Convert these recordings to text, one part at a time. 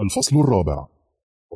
الفصل الرابع.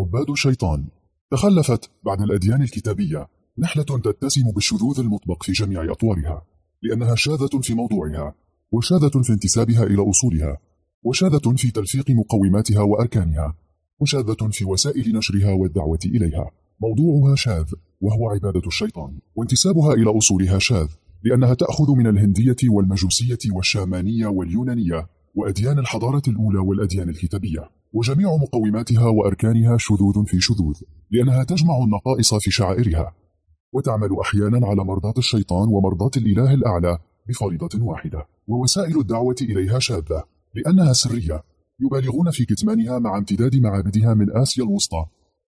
عباد الشيطان. تخلفت بعد الأديان الكتابية نحلة تتسم بالشذوذ المطبق في جميع أطوارها لأنها شاذة في موضوعها وشاذة في انتسابها إلى أصولها وشاذة في تلفيق مقوماتها وأركانها وشاذة في وسائل نشرها والدعوة إليها. موضوعها شاذ وهو عبادة الشيطان وانتسابها إلى أصولها شاذ لأنها تأخذ من الهندية والمجوسية والشامانية واليونانية وأديان الحضارة الأولى والأديان الكتابية. وجميع مقوماتها وأركانها شذوذ في شذوذ لأنها تجمع النقائص في شعائرها. وتعمل أحيانا على مرضاة الشيطان ومرضاة الإله الأعلى بفريضة واحدة. ووسائل الدعوة إليها شاذة لأنها سرية. يبالغون في كتمانها مع امتداد معابدها من آسيا الوسطى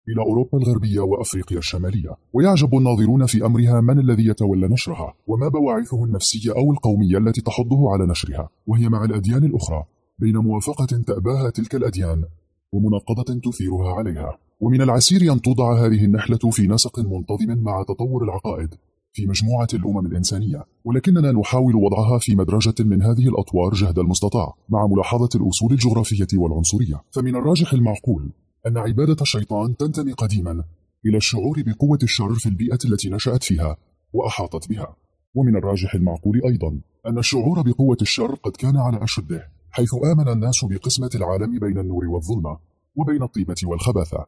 إلى أوروبا الغربية وأفريقيا الشمالية. ويعجب الناظرون في أمرها من الذي يتولى نشرها وما بواعثه النفسية أو القومية التي تحضه على نشرها وهي مع الأديان الأخرى. بين موافقة تأباها تلك الأديان ومناقضة تثيرها عليها. ومن العسير أن توضع هذه النحلة في نسق منتظم مع تطور العقائد في مجموعة الأمم الإنسانية. ولكننا نحاول وضعها في مدرجة من هذه الأطوار جهد المستطاع مع ملاحظة الأصول الجغرافية والعنصرية. فمن الراجح المعقول أن عبادة الشيطان تنتمي قديما إلى الشعور بقوة الشر في البيئة التي نشأت فيها وأحاطت بها. ومن الراجح المعقول أيضا أن الشعور بقوة الشر قد كان على أشده. حيث آمن الناس بقسمة العالم بين النور والظلمة وبين الطيبة والخباثة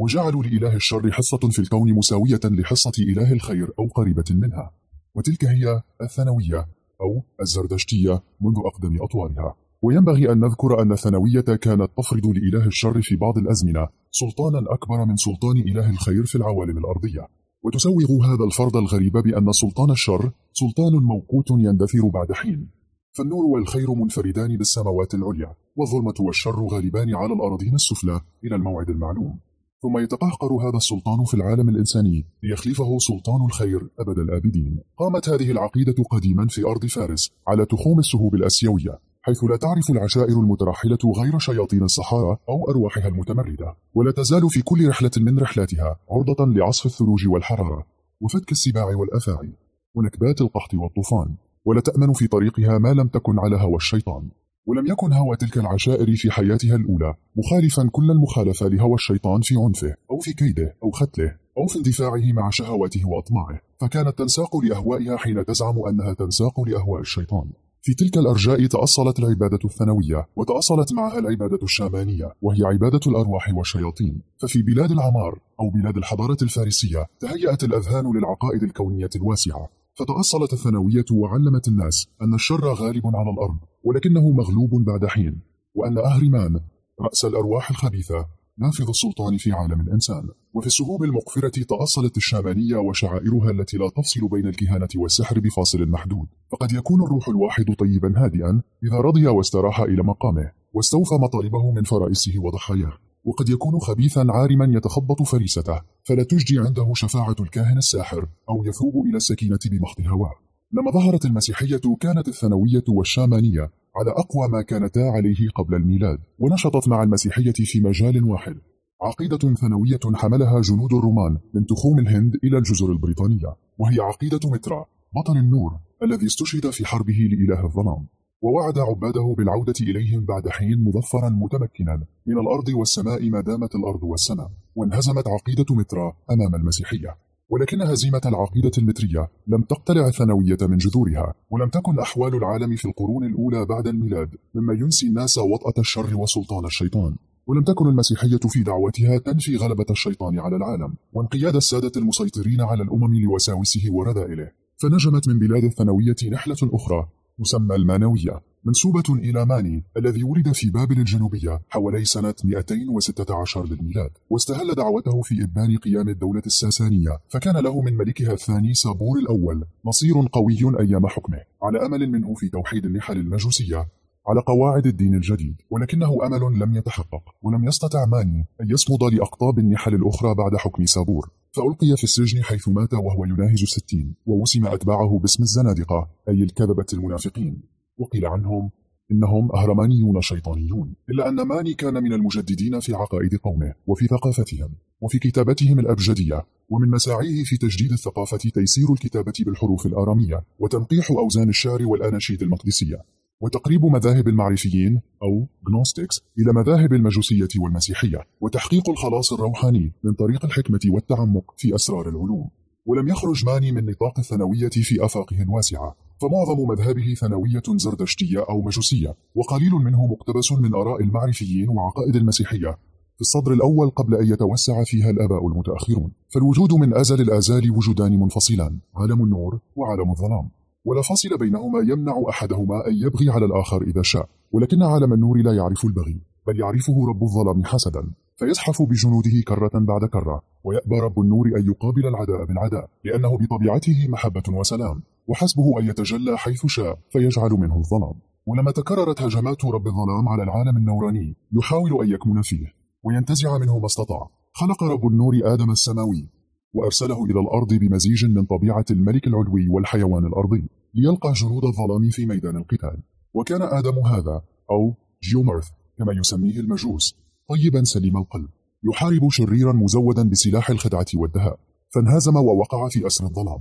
وجعلوا لإله الشر حصة في الكون مساوية لحصة إله الخير أو قريبة منها. وتلك هي الثانوية أو الزردشتية منذ أقدم أطوارها. وينبغي أن نذكر أن الثانوية كانت تفرض لإله الشر في بعض الأزمنة سلطانا أكبر من سلطان إله الخير في العوالم الأرضية. وتسوغ هذا الفرض الغريب بأن سلطان الشر سلطان موقوت يندثر بعد حين. فالنور والخير منفردان بالسماوات العليا والظلمة والشر غالبان على الأراضين السفلى. إلى الموعد المعلوم. ثم يتقهقر هذا السلطان في العالم الإنساني ليخلفه سلطان الخير أبد الآبدين. قامت هذه العقيدة قديما في أرض فارس على تخوم السهوب الأسيوية حيث لا تعرف العشائر المترحلة غير شياطين الصحارى أو أرواحها المتمردة. ولا تزال في كل رحلة من رحلاتها عرضة لعصف الثلوج والحرارة وفتك السباع والأفاعي ونكبات القحط والطوفان. ولا تأمن في طريقها ما لم تكن على هوى الشيطان ولم يكن هوى تلك العشائر في حياتها الأولى مخالفا كل المخالفة لهوى الشيطان في عنفه أو في كيده أو ختله أو في اندفاعه مع شهواته وأطماعه. فكانت تنساق لأهوائها حين تزعم أنها تنساق لأهواء الشيطان. في تلك الأرجاء تأصلت العبادة الثانوية وتأصلت معها العبادة الشامانية وهي عبادة الأرواح والشياطين. ففي بلاد العمار أو بلاد الحضارة الفارسية تهيأت الأذهان للعقائد الكونية الواسعة. فتأصلت الثانوية وعلمت الناس أن الشر غالب على الأرض ولكنه مغلوب بعد حين وأن أهرمان رأس الأرواح الخبيثة نافذ السلطان في عالم الإنسان. وفي السهوب المقفرة تأصلت الشامانية وشعائرها التي لا تفصل بين الكهانة والسحر بفاصل محدود. فقد يكون الروح الواحد طيبا هادئا إذا رضي واستراح إلى مقامه واستوفى مطالبه من فرائسه وضحاياه. وقد يكون خبيثا عارما يتخبط فريسته فلا تجدي عنده شفاعة الكاهن الساحر أو يثوب إلى السكينة بمحض هواه لما ظهرت المسيحية كانت الثانوية والشامانية على أقوى ما كانتا عليه قبل الميلاد ونشطت مع المسيحية في مجال واحد. عقيدة ثانوية حملها جنود الرومان من تخوم الهند إلى الجزر البريطانية وهي عقيدة مترا بطل النور الذي استشهد في حربه لإله الظلام. ووعد عباده بالعودة إليهم بعد حين مظفرا متمكنا من الأرض والسماء ما دامت الأرض والسماء وانهزمت عقيدة مترا أمام المسيحية. ولكن هزيمة العقيدة المترية لم تقتلع الثانوية من جذورها ولم تكن أحوال العالم في القرون الأولى بعد الميلاد مما ينسي الناس وطأة الشر وسلطان الشيطان. ولم تكن المسيحية في دعوتها تنفي غلبة الشيطان على العالم وانقياد السادة المسيطرين على الأمم لوساوسه ورذائله. فنجمت من بلاد الثانوية نحلة أخرى تسمى المانوية منسوبة إلى ماني الذي ولد في بابل الجنوبية حوالي سنة 216 للميلاد واستهل دعوته في إبان قيام الدولة الساسانية فكان له من ملكها الثاني سابور الأول مصير قوي أيام حكمه على أمل منه في توحيد النحل المجوسية على قواعد الدين الجديد ولكنه أمل لم يتحقق ولم يستطع ماني أن يصمد لأقطاب النحل الأخرى بعد حكم سابور فألقي في السجن حيث مات وهو يناهز الستين ووسم أتباعه باسم الزنادقة أي الكذبة المنافقين. وقيل عنهم إنهم أهرمانيون شيطانيون إلا أن ماني كان من المجددين في عقائد قومه وفي ثقافتهم وفي كتابتهم الأبجدية ومن مساعيه في تجديد الثقافة تيسير الكتابة بالحروف الآرامية وتنقيح أوزان الشعر والأناشيد المقدسية. وتقريب مذاهب المعرفيين أو جنوستكس إلى مذاهب المجوسية والمسيحية وتحقيق الخلاص الروحاني من طريق الحكمة والتعمق في أسرار العلوم. ولم يخرج ماني من نطاق الثانوية في آفاقه الواسعة فمعظم مذهبه ثانوية زردشتية أو مجوسية وقليل منه مقتبس من آراء المعرفيين وعقائد المسيحية. في الصدر الأول قبل أن يتوسع فيها الآباء المتأخرون فالوجود من أزل الآزال وجودان منفصلان عالم النور وعالم الظلام. ولا فاصل بينهما يمنع أحدهما أن يبغي على الآخر إذا شاء. ولكن عالم النور لا يعرف البغي بل يعرفه رب الظلام حسدا. فيزحف بجنوده كرة بعد كرة ويأبى رب النور أن يقابل العداء بالعداء لأنه بطبيعته محبة وسلام وحسبه أن يتجلى حيث شاء فيجعل منه الظلام. ولما تكررت هجمات رب الظلام على العالم النوراني يحاول أن يكمن فيه وينتزع منه ما استطاع. خلق رب النور آدم السماوي وأرسله إلى الأرض بمزيج من طبيعة الملك العلوي والحيوان الأرضي ليلقى جنود الظلام في ميدان القتال. وكان آدم هذا أو جيومرث كما يسميه المجوس طيبا سليم القلب يحارب شريرا مزودا بسلاح الخدعة والدهاء فانهزم ووقع في أسر الظلام.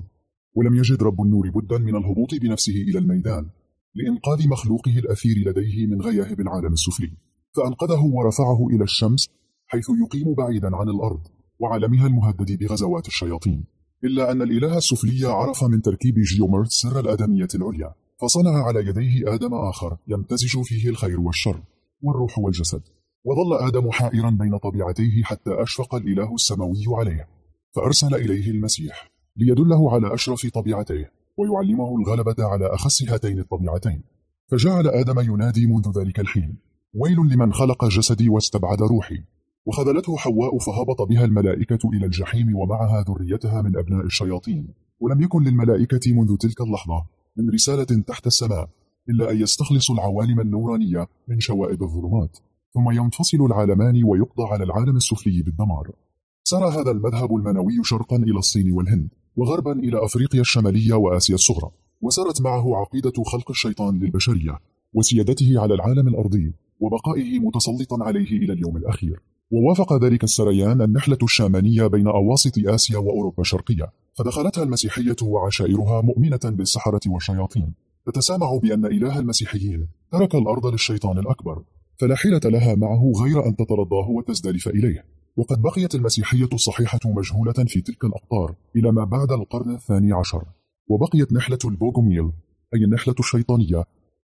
ولم يجد رب النور بدا من الهبوط بنفسه إلى الميدان لإنقاذ مخلوقه الأثير لديه من غياهب العالم السفلي. فأنقذه ورفعه إلى الشمس حيث يقيم بعيدا عن الأرض. وعالمها المهدد بغزوات الشياطين. إلا أن الإله السفلي عرف من تركيب جيومرت سر الآدمية العليا فصنع على يديه آدم آخر يمتزج فيه الخير والشر والروح والجسد وظل آدم حائرا بين طبيعتيه حتى أشفق الإله السماوي عليه. فأرسل إليه المسيح ليدله على أشرف طبيعتيه ويعلمه الغلبة على أخس هاتين الطبيعتين. فجعل آدم ينادي منذ ذلك الحين ويل لمن خلق جسدي واستبعد روحي؟ وخذلته حواء فهبط بها الملائكة إلى الجحيم ومعها ذريتها من أبناء الشياطين. ولم يكن للملائكة منذ تلك اللحظة من رسالة تحت السماء إلا أن يستخلصوا العوالم النورانية من شوائب الظلمات. ثم ينفصل العالمان ويقضى على العالم السفلي بالدمار. سار هذا المذهب المنوي شرقا إلى الصين والهند وغربا إلى أفريقيا الشمالية وآسيا الصغرى. وسارت معه عقيدة خلق الشيطان للبشرية وسيادته على العالم الأرضي وبقائه متسلطا عليه إلى اليوم الأخير. ووافق ذلك السريان النحلة الشامانية بين أواسط آسيا وأوروبا الشرقية فدخلتها المسيحية وعشائرها مؤمنة بالسحرة والشياطين. تتسامع بأن إله المسيحيين ترك الأرض للشيطان الأكبر فلا حيلة لها معه غير أن تترضاه وتزدلف إليه. وقد بقيت المسيحية الصحيحة مجهولة في تلك الأقطار إلى ما بعد القرن الثاني عشر. وبقيت نحلة البوغوميل أي النحلة الشيطانية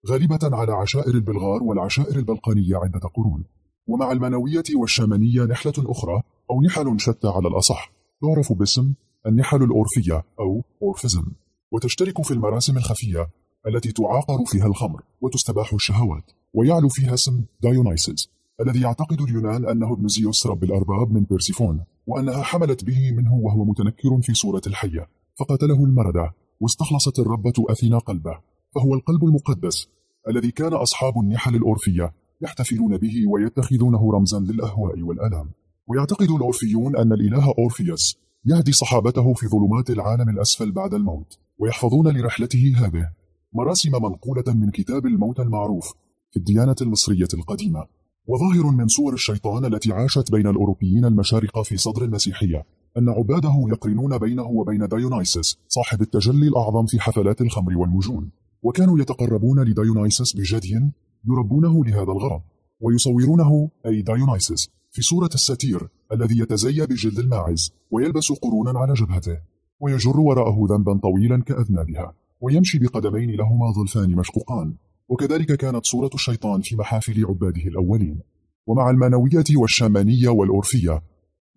غالبة على عشائر البلغار والعشائر البلقانية عدة قرون. ومع المانوية والشامانية نحلة أخرى أو نحل شتى على الأصح تعرف باسم النحل الأورفية أو Orphism. وتشترك في المراسم الخفية التي تعاقر فيها الخمر وتستباح الشهوات ويعلو فيها اسم دايونايسز الذي يعتقد اليونان أنه ابن زيوس رب الأرباب من بيرسيفون وأنها حملت به منه وهو متنكر في صورة الحية فقتله المردة واستخلصت الربة أثينا قلبه فهو القلب المقدس الذي كان أصحاب النحل الأورفية يحتفلون به ويتخذونه رمزا للأهواء والألام. ويعتقد الأورفيون أن الإله أورفيوس يهدي صحابته في ظلمات العالم الأسفل بعد الموت ويحفظون لرحلته هذه. مراسم منقولة من كتاب الموت المعروف في الديانة المصرية القديمة وظاهر من صور الشيطان التي عاشت بين الأوروبيين المشارقة في صدر المسيحية أن عباده يقرنون بينه وبين دايونايسس صاحب التجلي الأعظم في حفلات الخمر والمجون. وكانوا يتقربون لدايونايسس بجدي يربونه لهذا الغرض ويصورونه أي دايونايسس في صورة الساتير الذي يتزيى بجلد الماعز ويلبس قرونا على جبهته ويجر وراءه ذنبا طويلا كأذنابها ويمشي بقدمين لهما ظلفان مشقوقان. وكذلك كانت صورة الشيطان في محافل عباده الأولين. ومع المانوية والشامانية والأورفية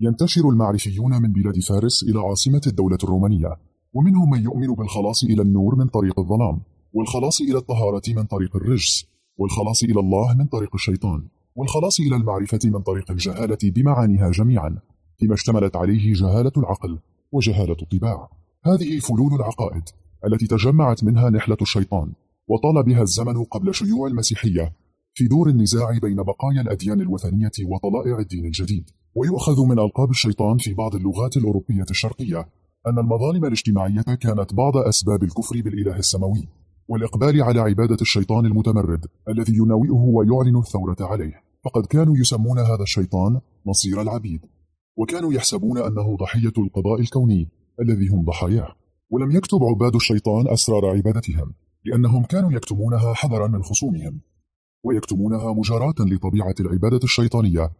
ينتشر المعرفيون من بلاد فارس إلى عاصمة الدولة الرومانية. ومنهم من يؤمن بالخلاص إلى النور من طريق الظلام والخلاص إلى الطهارة من طريق الرجس. والخلاص إلى الله من طريق الشيطان والخلاص إلى المعرفة من طريق الجهالة بمعانيها جميعا فيما اشتملت عليه جهالة العقل وجهالة الطباع. هذه فلول العقائد التي تجمعت منها نحلة الشيطان وطال بها الزمن قبل شيوع المسيحية في دور النزاع بين بقايا الأديان الوثنية وطلائع الدين الجديد. ويؤخذ من ألقاب الشيطان في بعض اللغات الأوروبية الشرقية أن المظالم الاجتماعية كانت بعض أسباب الكفر بالإله السماوي. والإقبال على عبادة الشيطان المتمرد الذي يناوئه ويعلن الثورة عليه. فقد كانوا يسمون هذا الشيطان نصير العبيد وكانوا يحسبون أنه ضحية القضاء الكوني الذي هم ضحاياه. ولم يكتب عباد الشيطان أسرار عبادتهم لأنهم كانوا يكتمونها حذرا من خصومهم ويكتمونها مجاراة لطبيعة العبادة الشيطانية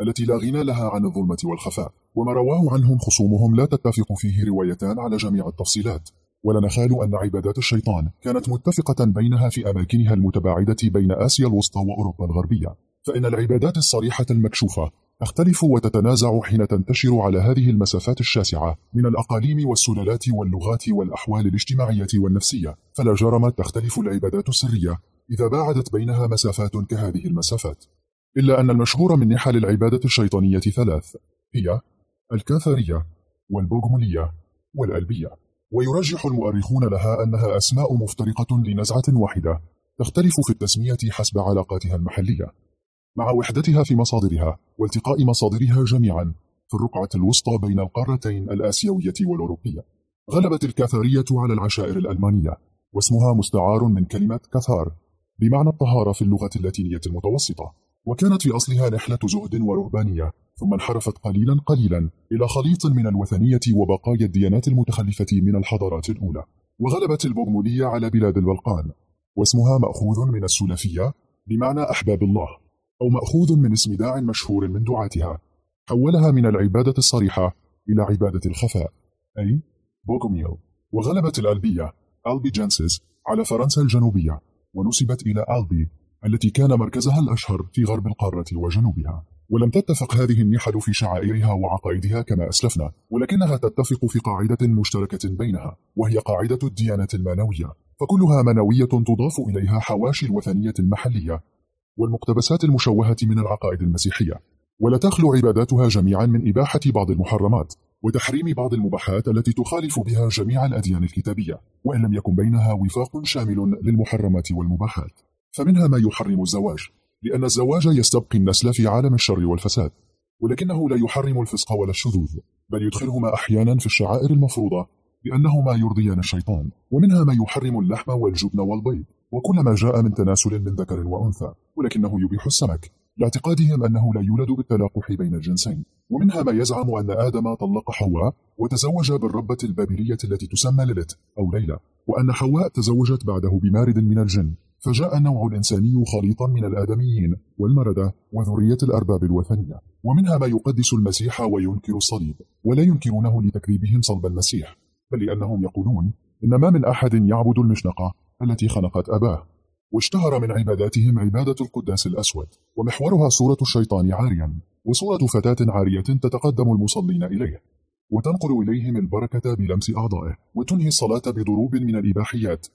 التي لا غنى لها عن الظلمة والخفاء. وما رواه عنهم خصومهم لا تتفق فيه روايتان على جميع التفصيلات. ولا نخال أن عبادات الشيطان كانت متفقة بينها في أماكنها المتباعدة بين آسيا الوسطى وأوروبا الغربية. فإن العبادات الصريحة المكشوفة تختلف وتتنازع حين تنتشر على هذه المسافات الشاسعة من الأقاليم والسلالات واللغات والأحوال الاجتماعية والنفسية. فلا جرم تختلف العبادات السرية إذا باعدت بينها مسافات كهذه المسافات. إلا أن المشهور من نحل العبادة الشيطانية ثلاث هي الكاثرية والبوغمولية والألبية. ويرجح المؤرخون لها أنها أسماء مفترقة لنزعة واحدة تختلف في التسمية حسب علاقاتها المحلية. مع وحدتها في مصادرها والتقاء مصادرها جميعا في الرقعة الوسطى بين القارتين الآسيوية والأوروبية. غلبت الكاثرية على العشائر الألمانية واسمها مستعار من كلمة كاثار بمعنى الطهارة في اللغة اللاتينية المتوسطة. وكانت في أصلها نحلة زهد ورهبانية ثم انحرفت قليلا قليلا إلى خليط من الوثنية وبقايا الديانات المتخلفة من الحضارات الأولى وغلبت البوغمولية على بلاد البلقان واسمها مأخوذ من السلفية بمعنى أحباب الله أو مأخوذ من اسم داع مشهور من دعاتها. حولها من العبادة الصريحة إلى عبادة الخفاء أي بوغوميل وغلبت الألبية ألبي جانسيس على فرنسا الجنوبية ونسبت إلى ألبي التي كان مركزها الأشهر في غرب القارة وجنوبها. ولم تتفق هذه النحل في شعائرها وعقائدها كما أسلفنا ولكنها تتفق في قاعدة مشتركة بينها وهي قاعدة الديانة المانوية فكلها منوية تضاف إليها حواشي الوثنية المحلية والمقتبسات المشوهة من العقائد المسيحية. ولا تخلو عباداتها جميعا من إباحة بعض المحرمات وتحريم بعض المباحات التي تخالف بها جميع الأديان الكتابية وإن لم يكن بينها وفاق شامل للمحرمات والمباحات. فمنها ما يحرم الزواج لأن الزواج يستبقي النسل في عالم الشر والفساد ولكنه لا يحرم الفسق ولا الشذوذ بل يدخلهما أحيانا في الشعائر المفروضة لأنهما يرضيان الشيطان ومنها ما يحرم اللحم والجبن والبيض وكل ما جاء من تناسل من ذكر وأنثى ولكنه يبيح السمك لاعتقادهم أنه لا يولد بالتلاقح بين الجنسين ومنها ما يزعم أن آدم طلق حواء وتزوج بالربة البابلية التي تسمى ليلت أو ليلى وأن حواء تزوجت بعده بمارد من الجن. فجاء النوع الإنساني خليطا من الآدميين والمردة وذرية الأرباب الوثنية ومنها ما يقدس المسيح وينكر الصليب ولا ينكرونه لتكذيبهم صلب المسيح بل لأنهم يقولون إن ما من أحد يعبد المشنقة التي خنقت أباه. واشتهر من عباداتهم عبادة القداس الأسود ومحورها صورة الشيطان عاريا وصورة فتاة عارية تتقدم المصلين إليه. وتنقل إليهم البركة بلمس أعضائه وتنهي الصلاة بضروب من الإباحيات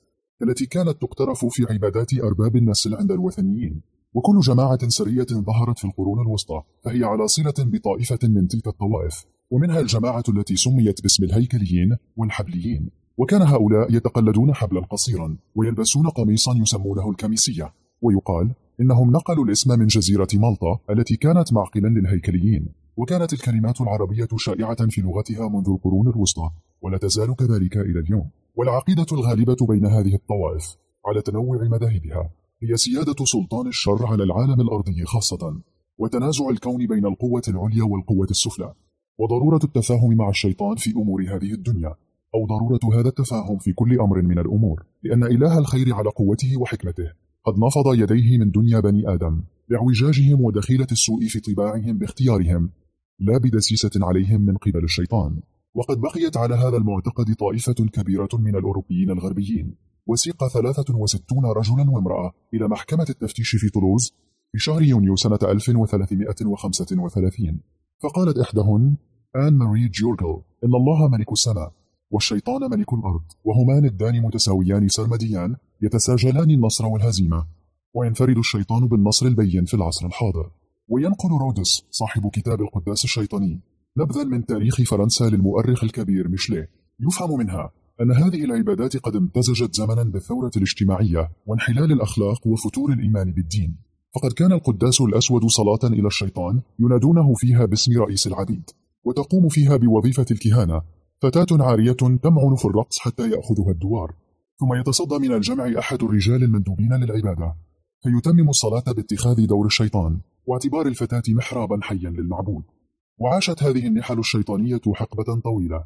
التي كانت تقترف في عبادات أرباب النسل عند الوثنيين. وكل جماعة سرية ظهرت في القرون الوسطى فهي على صلة بطائفة من تلك الطوائف. ومنها الجماعة التي سميت باسم الهيكليين والحبليين. وكان هؤلاء يتقلدون حبلا قصيرا ويلبسون قميصا يسمونه الكميسية. ويقال إنهم نقلوا الاسم من جزيرة مالطا التي كانت معقلا للهيكليين. وكانت الكلمات العربية شائعة في لغتها منذ القرون الوسطى ولا تزال كذلك إلى اليوم. والعقيدة الغالبة بين هذه الطوائف على تنوع مذاهبها هي سيادة سلطان الشر على العالم الأرضي خاصة وتنازع الكون بين القوة العليا والقوة السفلى. وضرورة التفاهم مع الشيطان في أمور هذه الدنيا أو ضرورة هذا التفاهم في كل أمر من الأمور. لأن إله الخير على قوته وحكمته قد نفض يديه من دنيا بني آدم لاعوجاجهم ودخيلة السوء في طباعهم باختيارهم لا بدسيسة عليهم من قبل الشيطان. وقد بقيت على هذا المعتقد طائفة كبيرة من الأوروبيين الغربيين. وسيق 63 رجلا وامرأة إلى محكمة التفتيش في طولوز في شهر يونيو سنة 1335 فقالت إحداهن آن ماري جيورجل إن الله ملك السماء والشيطان ملك الأرض وهما ندان متساويان سرمديان يتساجلان النصر والهزيمة وينفرد الشيطان بالنصر البين في العصر الحاضر. وينقل رودس صاحب كتاب القداس الشيطاني نبذا من تاريخ فرنسا للمؤرخ الكبير ميشلي يفهم منها أن هذه العبادات قد امتزجت زمنا بالثورة الاجتماعية وانحلال الأخلاق وفتور الإيمان بالدين. فقد كان القداس الأسود صلاة إلى الشيطان ينادونه فيها باسم رئيس العبيد وتقوم فيها بوظيفة الكهانة فتاة عارية تمعن في الرقص حتى يأخذها الدوار. ثم يتصدى من الجمع أحد الرجال المندوبين للعبادة فيتمم الصلاة باتخاذ دور الشيطان واعتبار الفتاة محرابا حيا للمعبود. وعاشت هذه النحل الشيطانية حقبة طويلة.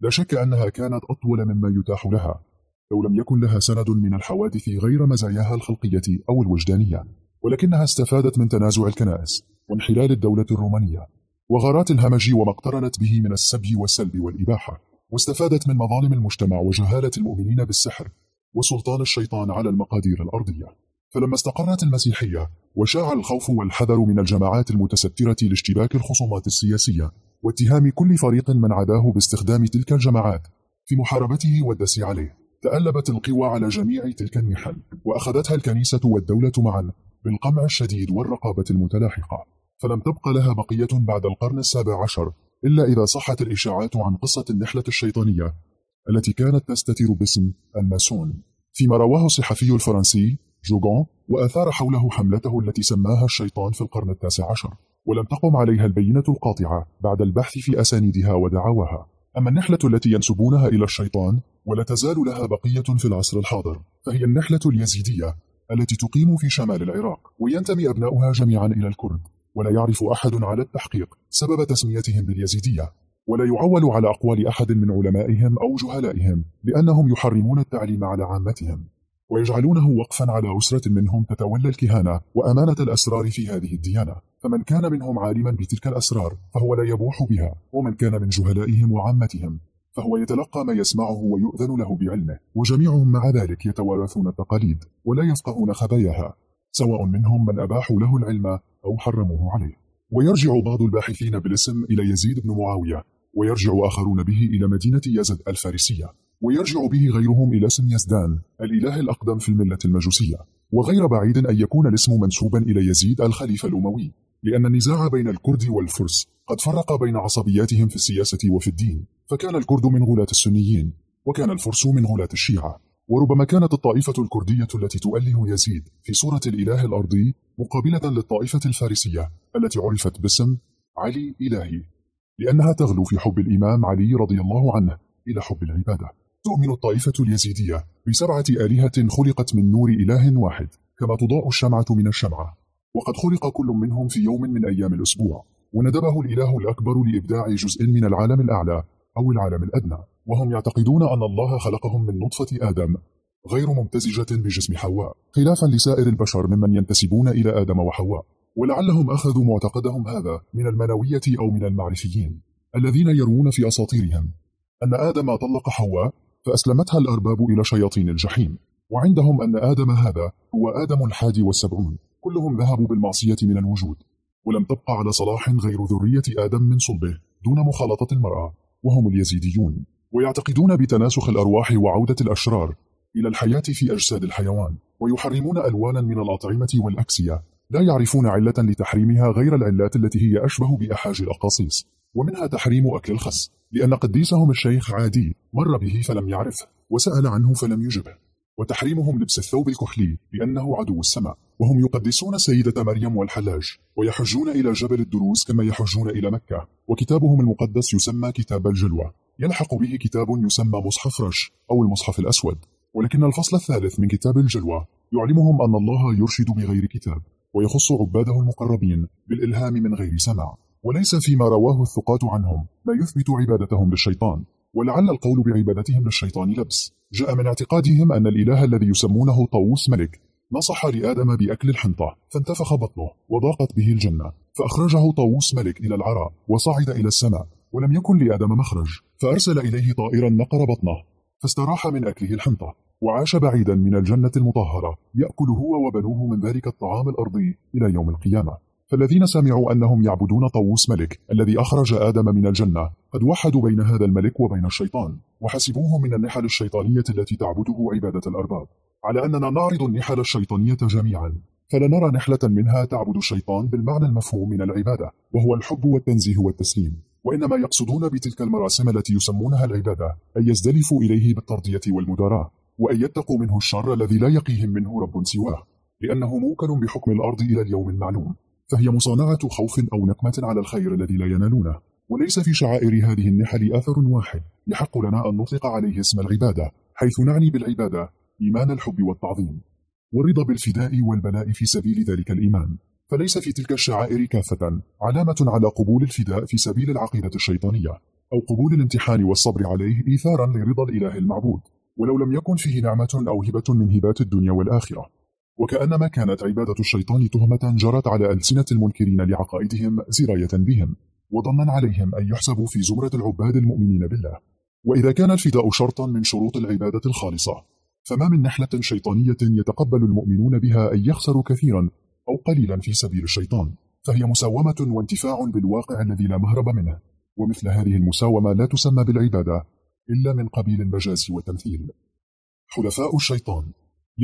لا شك أنها كانت أطول مما يتاح لها لو لم يكن لها سند من الحوادث غير مزاياها الخلقية أو الوجدانية. ولكنها استفادت من تنازع الكنائس وانحلال الدولة الرومانية وغارات الهمج وما اقترنت به من السبي والسلب والإباحة واستفادت من مظالم المجتمع وجهالة المؤمنين بالسحر وسلطان الشيطان على المقادير الأرضية. فلما استقرت المسيحية وشاع الخوف والحذر من الجماعات المتسترة لاشتباك الخصومات السياسية واتهام كل فريق من عداه باستخدام تلك الجماعات في محاربته والدس عليه تألبت القوى على جميع تلك النحل وأخذتها الكنيسة والدولة معا بالقمع الشديد والرقابة المتلاحقة. فلم تبق لها بقية بعد القرن السابع عشر إلا إذا صحت الإشاعات عن قصة النحلة الشيطانية التي كانت تستتر باسم الماسون. فيما رواه الصحفي الفرنسي جوغون وأثار حوله حملته التي سماها الشيطان في القرن التاسع عشر ولم تقم عليها البينة القاطعة بعد البحث في أسانيدها ودعواها. أما النحلة التي ينسبونها إلى الشيطان ولا تزال لها بقية في العصر الحاضر فهي النحلة اليزيدية التي تقيم في شمال العراق وينتمي أبناؤها جميعا إلى الكرد ولا يعرف أحد على التحقيق سبب تسميتهم باليزيدية ولا يعول على أقوال أحد من علمائهم أو جهلائهم لأنهم يحرمون التعليم على عامتهم. ويجعلونه وقفا على أسرة منهم تتولى الكهانة وأمانة الأسرار في هذه الديانة. فمن كان منهم عالما بتلك الأسرار فهو لا يبوح بها. ومن كان من جهلائهم وعامتهم فهو يتلقى ما يسمعه ويؤذن له بعلمه. وجميعهم مع ذلك يتوارثون التقاليد ولا يفقهون خباياها سواء منهم من أباحوا له العلم أو حرموه عليه. ويرجع بعض الباحثين بالاسم إلى يزيد بن معاوية ويرجع آخرون به إلى مدينة يزد الفارسية. ويرجع به غيرهم إلى اسم يزدان الإله الأقدم في الملة المجوسية. وغير بعيد أن يكون الاسم منسوبا إلى يزيد الخليفة الأموي لأن النزاع بين الكرد والفرس قد فرق بين عصبياتهم في السياسة وفي الدين. فكان الكرد من غلاة السنيين وكان الفرس من غلاة الشيعة. وربما كانت الطائفة الكردية التي تؤله يزيد في صورة الإله الأرضي مقابلة للطائفة الفارسية التي عرفت باسم علي إلهي لأنها تغلو في حب الإمام علي رضي الله عنه إلى حب العبادة. تؤمن الطائفة اليزيدية بسبعة آلهة خلقت من نور إله واحد كما تضاء الشمعة من الشمعة. وقد خلق كل منهم في يوم من أيام الأسبوع وندبه الإله الأكبر لإبداع جزء من العالم الأعلى أو العالم الأدنى. وهم يعتقدون أن الله خلقهم من نطفة آدم غير ممتزجة بجسم حواء. خلافا لسائر البشر ممن ينتسبون إلى آدم وحواء. ولعلهم أخذوا معتقدهم هذا من المنوية أو من المعرفيين الذين يروون في أساطيرهم أن آدم طلق حواء فأسلمتها الأرباب إلى شياطين الجحيم. وعندهم أن آدم هذا هو آدم الحادي والسبعون. كلهم ذهبوا بالمعصية من الوجود. ولم تبقى على صلاح غير ذرية آدم من صلبه دون مخالطة المرأة. وهم اليزيديون. ويعتقدون بتناسخ الأرواح وعودة الأشرار إلى الحياة في أجساد الحيوان. ويحرمون ألوانا من الأطعمة والأكسية. لا يعرفون علة لتحريمها غير العلات التي هي أشبه بأحاج الأقاصيص. ومنها تحريم أكل الخس لأن قديسهم الشيخ عادي مر به فلم يعرفه وسأل عنه فلم يجبه وتحريمهم لبس الثوب الكحلي لأنه عدو السماء وهم يقدسون سيدة مريم والحلاج ويحجون إلى جبل الدروز كما يحجون إلى مكة وكتابهم المقدس يسمى كتاب الجلوة. يلحق به كتاب يسمى مصحف رش أو المصحف الأسود. ولكن الفصل الثالث من كتاب الجلوة يعلمهم أن الله يرشد بغير كتاب ويخص عباده المقربين بالإلهام من غير سمع وليس فيما رواه الثقات عنهم. ما يثبت عبادتهم للشيطان ولعل القول بعبادتهم للشيطان لبس. جاء من اعتقادهم أن الإله الذي يسمونه طاووس ملك. نصح لآدم بأكل الحنطة فانتفخ بطنه وضاقت به الجنة. فأخرجه طاووس ملك إلى العراء وصعد إلى السماء ولم يكن لآدم مخرج. فأرسل إليه طائرا نقر بطنه. فاستراح من أكله الحنطة وعاش بعيدا من الجنة المطهرة يأكل هو وبنوه من ذلك الطعام الأرضي إلى يوم القيامة. فالذين سمعوا أنهم يعبدون طاووس ملك الذي أخرج آدم من الجنة قد وحدوا بين هذا الملك وبين الشيطان وحسبوه من النحل الشيطانية التي تعبده عبادة الأرباب على أننا نعرض النحل الشيطانية جميعا. فلا نرى نحلة منها تعبد الشيطان بالمعنى المفهوم من العبادة وهو الحب والتنزيه والتسليم. وإنما يقصدون بتلك المراسم التي يسمونها العبادة أن يزدلفوا إليه بالترضية والمداراة وأن يتقوا منه الشر الذي لا يقيهم منه رب سواه لأنه موكل بحكم الأرض إلى اليوم المعلوم. فهي مصانعة خوف أو نقمة على الخير الذي لا ينالونه. وليس في شعائر هذه النحل أثر واحد. يحق لنا أن نطلق عليه اسم العبادة حيث نعني بالعبادة إيمان الحب والتعظيم. والرضا بالفداء والبلاء في سبيل ذلك الإيمان. فليس في تلك الشعائر كافة. علامة على قبول الفداء في سبيل العقيدة الشيطانية أو قبول الامتحان والصبر عليه إيثارا لرضا الإله المعبود. ولو لم يكن فيه نعمة أو هبة من هبات الدنيا والآخرة. وكأنما كانت عبادة الشيطان تهمة جرت على ألسنة المنكرين لعقائدهم زراية بهم وظنا عليهم أن يحسبوا في زمرة العباد المؤمنين بالله. وإذا كان الفداء شرطا من شروط العبادة الخالصة فما من نحلة شيطانية يتقبل المؤمنون بها أن يخسروا كثيرا أو قليلا في سبيل الشيطان فهي مساومة وانتفاع بالواقع الذي لا مهرب منه. ومثل هذه المساومة لا تسمى بالعبادة إلا من قبيل المجاز والتمثيل. حلفاء الشيطان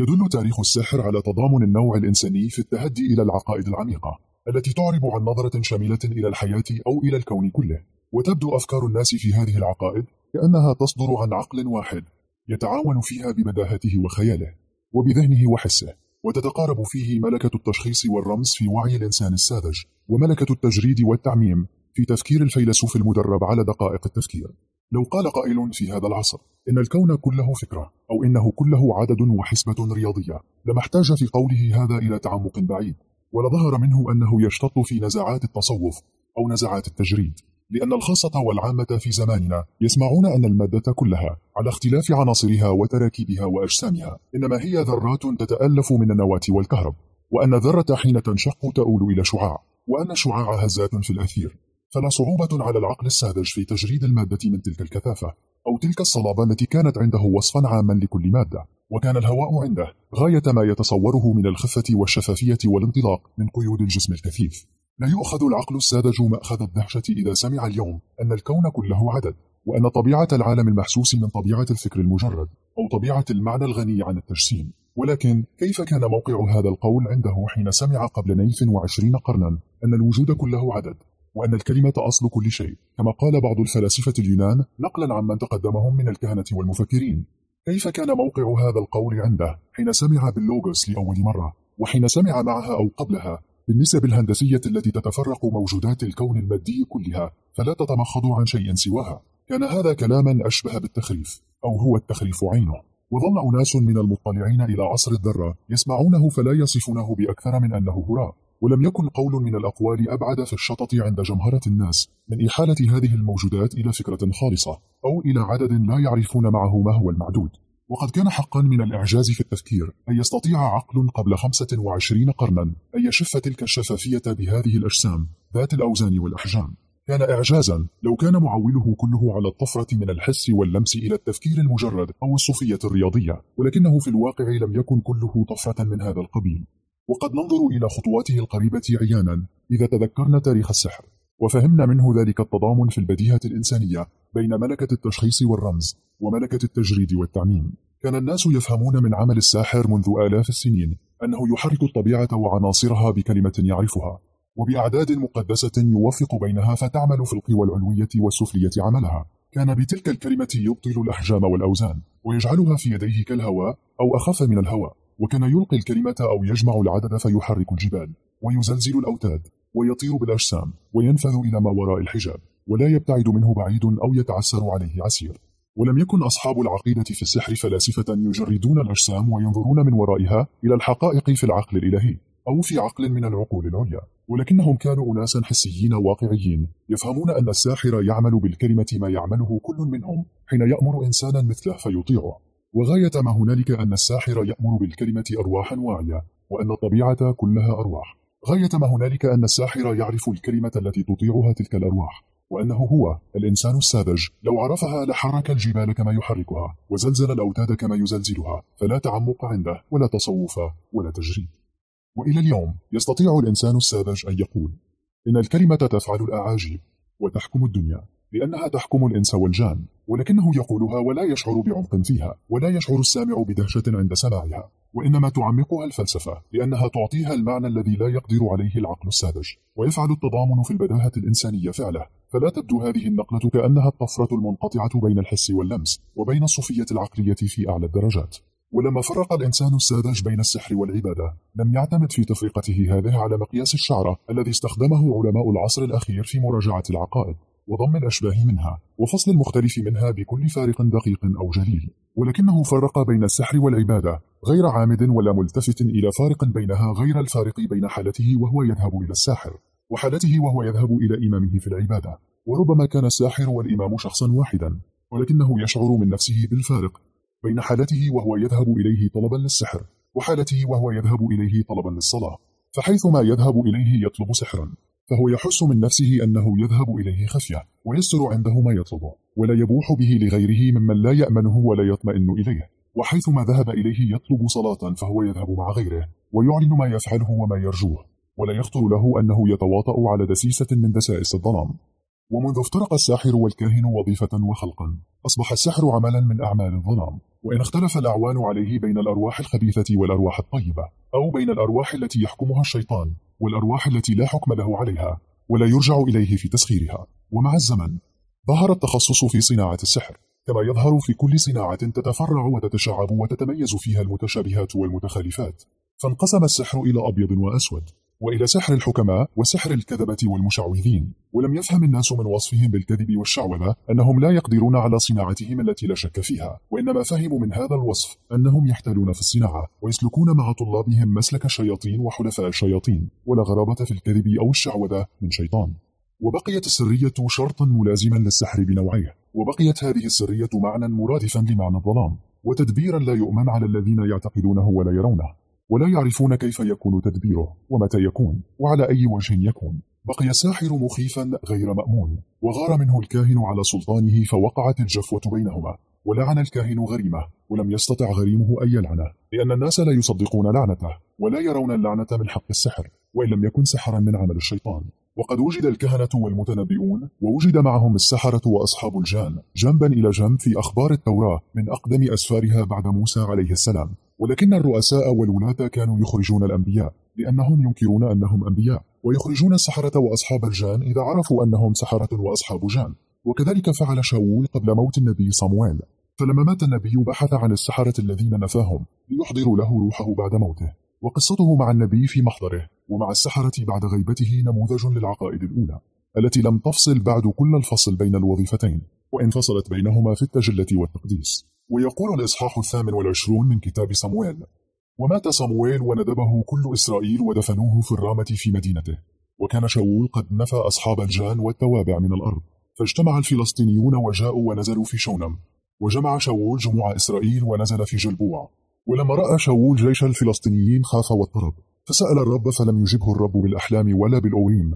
يدل تاريخ السحر على تضامن النوع الإنساني في التهدي إلى العقائد العميقة التي تعرب عن نظرة شاملة إلى الحياة أو إلى الكون كله. وتبدو أفكار الناس في هذه العقائد كأنها تصدر عن عقل واحد يتعاون فيها ببداهته وخياله وبذهنه وحسه وتتقارب فيه ملكة التشخيص والرمز في وعي الإنسان الساذج وملكة التجريد والتعميم في تفكير الفيلسوف المدرب على دقائق التفكير. لو قال قائل في هذا العصر إن الكون كله فكرة أو إنه كله عدد وحسبة رياضية لما احتاج في قوله هذا إلى تعمق بعيد ولظهر منه أنه يشتط في نزعات التصوف أو نزعات التجريد لأن الخاصة والعامة في زماننا يسمعون أن المادة كلها على اختلاف عناصرها وتراكيبها وأجسامها إنما هي ذرات تتألف من النواة والكهرب وأن الذرة حين تنشق تؤول إلى شعاع وأن الشعاع هزات في الأثير. فلا صعوبة على العقل الساذج في تجريد المادة من تلك الكثافة أو تلك الصلابة التي كانت عنده وصفا عاما لكل مادة. وكان الهواء عنده غاية ما يتصوره من الخفة والشفافية والانطلاق من قيود الجسم الكثيف. لا يؤخذ العقل الساذج مأخذ الدهشة إذا سمع اليوم أن الكون كله عدد وأن طبيعة العالم المحسوس من طبيعة الفكر المجرد أو طبيعة المعنى الغني عن التجسيم. ولكن كيف كان موقع هذا القول عنده حين سمع قبل نيف وعشرين قرنا أن الوجود كله عدد؟ وأن الكلمة أصل كل شيء. كما قال بعض الفلاسفة اليونان نقلا عمن تقدمهم من الكهنة والمفكرين. كيف كان موقع هذا القول عنده حين سمع باللوغوس لأول مرة وحين سمع معها أو قبلها؟ بالنسب الهندسية التي تتفرق موجودات الكون المادي كلها فلا تتمخض عن شيء سواها. كان هذا كلاما أشبه بالتخريف أو هو التخريف عينه. وظل أناس من المطلعين إلى عصر الذرة يسمعونه فلا يصفونه بأكثر من أنه هراء. ولم يكن قول من الأقوال أبعد في الشطط عند جمهرة الناس من إحالة هذه الموجودات إلى فكرة خالصة أو إلى عدد لا يعرفون معه ما هو المعدود. وقد كان حقا من الإعجاز في التفكير أن يستطيع عقل قبل 25 قرنا أن يشف تلك الشفافية بهذه الأجسام ذات الأوزان والأحجام. كان إعجازا لو كان معوله كله على الطفرة من الحس واللمس إلى التفكير المجرد أو الصوفية الرياضية ولكنه في الواقع لم يكن كله طفرة من هذا القبيل. وقد ننظر إلى خطواته القريبة عيانا إذا تذكرنا تاريخ السحر وفهمنا منه ذلك التضامن في البديهة الإنسانية بين ملكة التشخيص والرمز وملكة التجريد والتعميم. كان الناس يفهمون من عمل الساحر منذ آلاف السنين أنه يحرك الطبيعة وعناصرها بكلمة يعرفها وبأعداد مقدسة يوفق بينها فتعمل في القوى العلوية والسفلية عملها. كان بتلك الكلمة يبطل الأحجام والأوزان ويجعلها في يديه كالهواء أو أخف من الهواء. وكان يلقي الكلمة أو يجمع العدد فيحرك الجبال ويزلزل الأوتاد ويطير بالأجسام وينفذ إلى ما وراء الحجاب ولا يبتعد منه بعيد أو يتعسر عليه عسير. ولم يكن أصحاب العقيدة في السحر فلاسفة يجردون الأجسام وينظرون من ورائها إلى الحقائق في العقل الإلهي أو في عقل من العقول العليا. ولكنهم كانوا أناسا حسيين واقعيين يفهمون أن الساحر يعمل بالكلمة ما يعمله كل منهم حين يأمر إنسانا مثله فيطيعه. وغاية ما هنالك أن الساحر يأمر بالكلمة أرواحا واعية وأن الطبيعة كلها أرواح. غاية ما هنالك أن الساحر يعرف الكلمة التي تطيعها تلك الأرواح وأنه هو الإنسان الساذج. لو عرفها لحرك الجبال كما يحركها وزلزل الأوتاد كما يزلزلها فلا تعمق عنده ولا تصوف ولا تجريد وإلى اليوم يستطيع الإنسان الساذج أن يقول إن الكلمة تفعل الأعاجيب وتحكم الدنيا. لأنها تحكم الإنس والجان ولكنه يقولها ولا يشعر بعمق فيها ولا يشعر السامع بدهشة عند سماعها وإنما تعمقها الفلسفة لأنها تعطيها المعنى الذي لا يقدر عليه العقل الساذج ويفعل التضامن في البداهة الإنسانية فعله فلا تبدو هذه النقلة كأنها الطفرة المنقطعة بين الحس واللمس وبين الصوفية العقلية في أعلى الدرجات. ولما فرق الإنسان الساذج بين السحر والعبادة لم يعتمد في تفرقته هذه على مقياس الشعرة الذي استخدمه علماء العصر الأخير في مراجعة العقائد. وضم الأشباه منها وفصل المختلف منها بكل فارق دقيق أو جليل. ولكنه فرق بين السحر والعبادة غير عامد ولا ملتفت إلى فارق بينها غير الفارق بين حالته وهو يذهب إلى الساحر وحالته وهو يذهب إلى إمامه في العبادة. وربما كان الساحر والإمام شخصا واحدا ولكنه يشعر من نفسه بالفارق بين حالته وهو يذهب إليه طلبا للسحر وحالته وهو يذهب إليه طلبا للصلاة. فحيثما يذهب إليه يطلب سحرا. فهو يحس من نفسه أنه يذهب إليه خفية ويستر عنده ما يطلبه ولا يبوح به لغيره ممن لا يأمنه ولا يطمئن إليه. وحيثما ذهب إليه يطلب صلاة فهو يذهب مع غيره ويعلن ما يفعله وما يرجوه. ولا يخطر له أنه يتواطأ على دسيسة من دسائس الظلام. ومنذ افترق الساحر والكاهن وظيفة وخلقا أصبح السحر عملا من أعمال الظلام. وإن اختلف الأعوان عليه بين الأرواح الخبيثة والأرواح الطيبة أو بين الأرواح التي يحكمها الشيطان والأرواح التي لا حكم له عليها ولا يرجع إليه في تسخيرها. ومع الزمن ظهر التخصص في صناعة السحر كما يظهر في كل صناعة تتفرع وتتشعب وتتميز فيها المتشابهات والمتخالفات. فانقسم السحر إلى أبيض وأسود. وإلى سحر الحكماء وسحر الكذبة والمشعوذين. ولم يفهم الناس من وصفهم بالكذب والشعوذة أنهم لا يقدرون على صناعتهم التي لا شك فيها. وإنما فهموا من هذا الوصف أنهم يحتالون في الصناعة ويسلكون مع طلابهم مسلك الشياطين وحلفاء الشياطين ولا غرابة في الكذب أو الشعوذة من شيطان. وبقيت السرية شرطا ملازما للسحر بنوعيه. وبقيت هذه السرية معنى مرادفا لمعنى الظلام. وتدبيرا لا يؤمن على الذين يعتقدونه ولا يرونه. ولا يعرفون كيف يكون تدبيره ومتى يكون وعلى أي وجه يكون. بقي الساحر مخيفا غير مأمون وغار منه الكاهن على سلطانه فوقعت الجفوة بينهما ولعن الكاهن غريمه ولم يستطع غريمه أن يلعنه لأن الناس لا يصدقون لعنته ولا يرون اللعنة من حق السحر وإن لم يكن سحرا من عمل الشيطان. وقد وجد الكهنة والمتنبئون ووجد معهم السحرة وأصحاب الجان جنبا إلى جنب في أخبار التوراة من أقدم أسفارها بعد موسى عليه السلام. ولكن الرؤساء والولاة كانوا يخرجون الأنبياء لأنهم ينكرون أنهم أنبياء ويخرجون السحرة وأصحاب الجان إذا عرفوا أنهم سحرة وأصحاب جان. وكذلك فعل شاول قبل موت النبي صمويل. فلما مات النبي بحث عن السحرة الذين نفاهم ليحضروا له روحه بعد موته. وقصته مع النبي في محضره ومع السحرة بعد غيبته نموذج للعقائد الأولى التي لم تفصل بعد كل الفصل بين الوظيفتين وإن فصلت بينهما في التجلة والتقديس. ويقول الإصحاح الثامن والعشرون من كتاب صمويل ومات صمويل وندبه كل إسرائيل ودفنوه في الرامة في مدينته وكان شاول قد نفى أصحاب الجان والتوابع من الأرض فاجتمع الفلسطينيون وجاءوا ونزلوا في شونم وجمع شاول جموع إسرائيل ونزل في جلبوع ولما رأى شاول جيش الفلسطينيين خاف واضطرب فسأل الرب فلم يجبه الرب بالأحلام ولا بالأوريم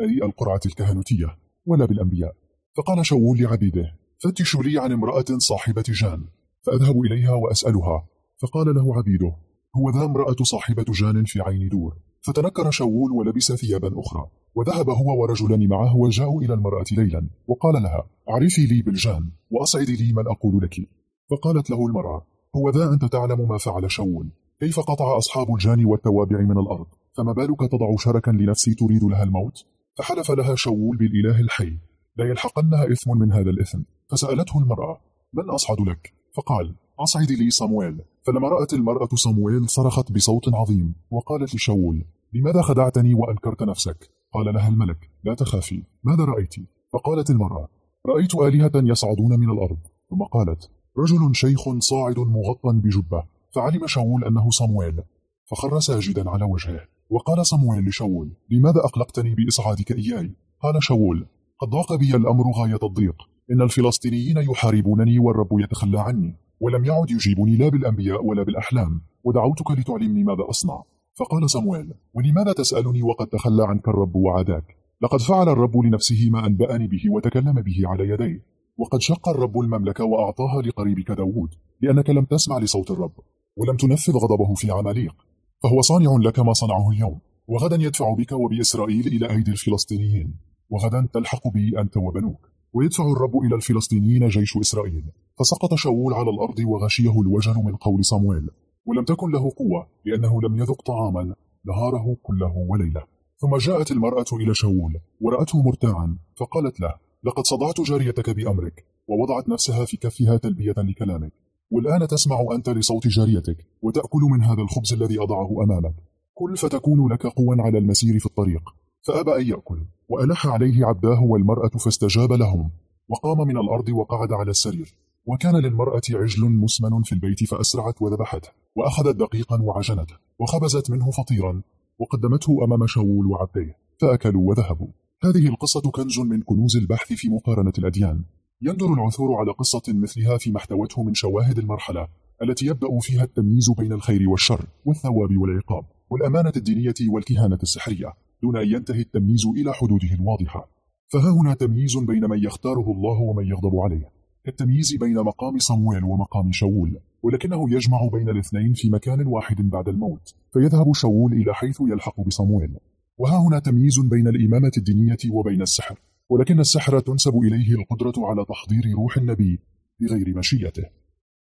أي القرعة الكهنوتية ولا بالأنبياء فقال شاول لعبيده فتشوا لي عن امرأة صاحبة جان فأذهب إليها وأسألها. فقال له عبيده هو ذا امرأة صاحبة جان في عين دور. فتنكر شاول ولبس ثيابا أخرى وذهب هو ورجلان معه وجاءوا إلى المرأة ليلا. وقال لها عرفي لي بالجان وأصعدي لي من أقول لك. فقالت له المرأة هو ذا أنت تعلم ما فعل شاول كيف قطع أصحاب الجان والتوابع من الأرض؟ فما بالك تضع شركا لنفسي تريد لها الموت؟ فحلف لها شاول بالإله الحي لا يلحقنها إثم من هذا الإثم. فسألته المرأة من أصعد لك؟ فقال أصعد لي صمويل. فلما رأت المرأة صمويل صرخت بصوت عظيم وقالت لشاول لماذا خدعتني وأنكرت نفسك؟ قال لها الملك لا تخافي ماذا رأيت؟ فقالت المرأة رأيت آلهة يصعدون من الأرض. ثم قالت رجل شيخ صاعد مغطى بجبة فعلم شاول أنه صمويل. فخر ساجدا على وجهه وقال صمويل لشاول لماذا أقلقتني بإصعادك إياي؟ قال شاول قد ضاق بي الأمر غاية الضيق إن الفلسطينيين يحاربونني والرب يتخلى عني ولم يعد يجيبني لا بالأنبياء ولا بالأحلام ودعوتك لتعلمني ماذا أصنع. فقال صمويل ولماذا تسألني وقد تخلى عنك الرب وعاداك لقد فعل الرب لنفسه ما أنبأني به وتكلم به على يديه وقد شق الرب المملكة وأعطاها لقريبك داود لأنك لم تسمع لصوت الرب ولم تنفذ غضبه في عماليق. فهو صانع لك ما صنعه اليوم وغدا يدفع بك وبإسرائيل إلى أيدي الفلسطينيين وغدا تلحق بي أنت وبنوك. ويدفع الرب إلى الفلسطينيين جيش إسرائيل. فسقط شاول على الأرض وغشيه الوجل من قول صمويل ولم تكن له قوة لأنه لم يذق طعاما نهاره كله وليلة. ثم جاءت المرأة إلى شاول ورأته مرتاعا فقالت له لقد صدعت جاريتك بأمرك ووضعت نفسها في كفها تلبية لكلامك. والآن تسمع أنت لصوت جاريتك وتأكل من هذا الخبز الذي أضعه أمامك. كل فتكون لك قوى على المسير في الطريق. فأبى أن يأكل وألح عليه عبداه والمرأة فاستجاب لهم وقام من الأرض وقعد على السرير. وكان للمرأة عجل مسمن في البيت فأسرعت وذبحته وأخذت دقيقا وعجنته وخبزت منه فطيرا وقدمته أمام شاول وعبديه فأكلوا وذهبوا. هذه القصة كنز من كنوز البحث في مقارنة الأديان. يندر العثور على قصة مثلها فيما احتوته من شواهد المرحلة التي يبدأ فيها التمييز بين الخير والشر والثواب والعقاب والأمانة الدينية والكهانة السحرية. دون أن ينتهي التمييز إلى حدوده الواضحة فها هنا تمييز بين من يختاره الله ومن يغضب عليه. كالتمييز بين مقام صمويل ومقام شاول ولكنه يجمع بين الاثنين في مكان واحد بعد الموت فيذهب شاول إلى حيث يلحق بصمويل. وها هنا تمييز بين الإمامة الدينية وبين السحر ولكن السحر تنسب إليه القدرة على تحضير روح النبي بغير مشيته.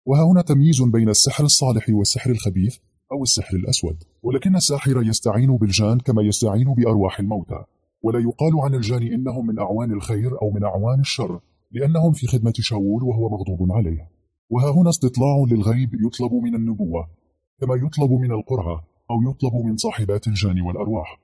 وها هنا تمييز بين السحر الصالح والسحر الخبيث أو السحر الأسود. ولكن الساحر يستعين بالجان كما يستعين بأرواح الموتى. ولا يقال عن الجان إنهم من أعوان الخير أو من أعوان الشر لأنهم في خدمة شاول وهو مغضوب عليه. وها هنا استطلاع للغيب يطلب من النبوة كما يطلب من القرعة أو يطلب من صاحبات الجان والأرواح.